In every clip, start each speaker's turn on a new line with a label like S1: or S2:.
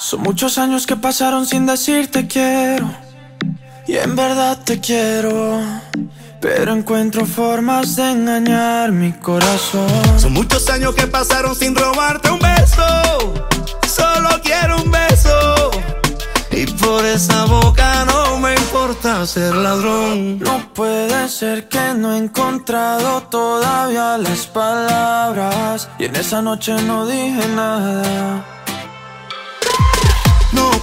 S1: Son muchos años que pasaron sin decirte quiero. Y en verdad te quiero. Pero encuentro formas de engañar mi corazón.
S2: Son muchos años que pasaron sin robarte un beso. Solo quiero un beso. Y por esa boca no me importa ser ladrón.
S1: No puede ser que no he encontrado todavía las palabras. Y en esa noche no dije nada.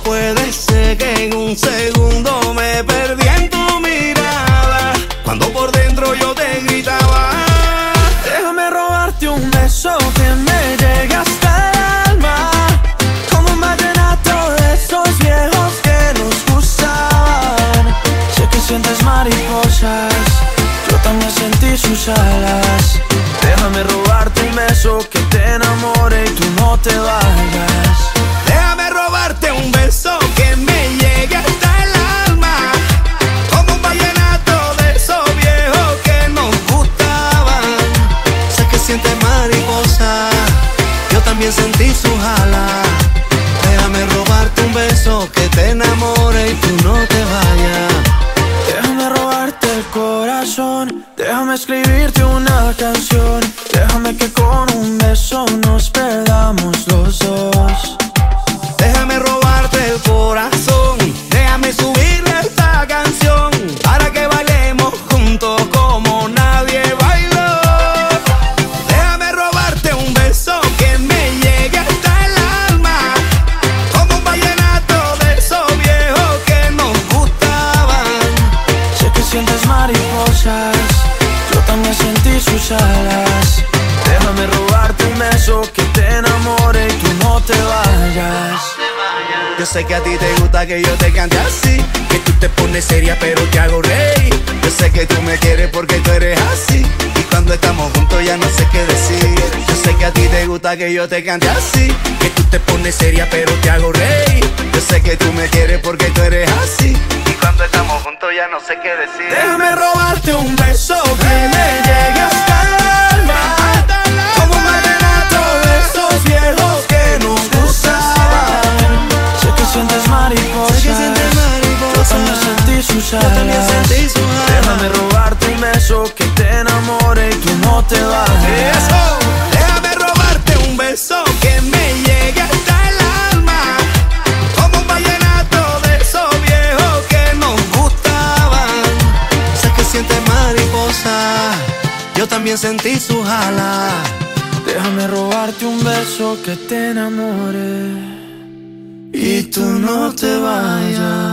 S2: Puede ser que en un segundo me perdí
S1: sentí
S2: su jala. Déjame robarte un beso que te enamore y tú no te vayas.
S1: Déjame robarte el corazón, déjame escribirte una canción, déjame que con un beso nos perdamos los dos. Sientes mariposas, yo también sentí sus alas. Déjame robarte un beso que te enamore y tú no te vayas.
S2: Yo sé que a ti te gusta que yo te cante así, que tú te pones seria pero te hago reír. Yo sé que tú me quieres porque tú eres así, y cuando estamos juntos ya no sé qué decir. Yo sé que a ti te gusta que yo te cante así, que tú te pones seria pero te hago reír. Yo sé que tú me quieres porque tú eres así, ya no sé qué decir.
S1: Déjame robarte un beso que me llegue hasta el alma. Como un vallenato de esos viejos que nos gustaban. Sé que sientes mariposas.
S2: Sé que sientes mariposas.
S1: Yo también sentí sus
S2: Yo
S1: alas.
S2: también sentí sus alas.
S1: Déjame robarte un beso que te enamore y tú no te vayas.
S2: Yo también sentí su jala.
S1: Déjame robarte un beso que te enamore y tú no te vayas.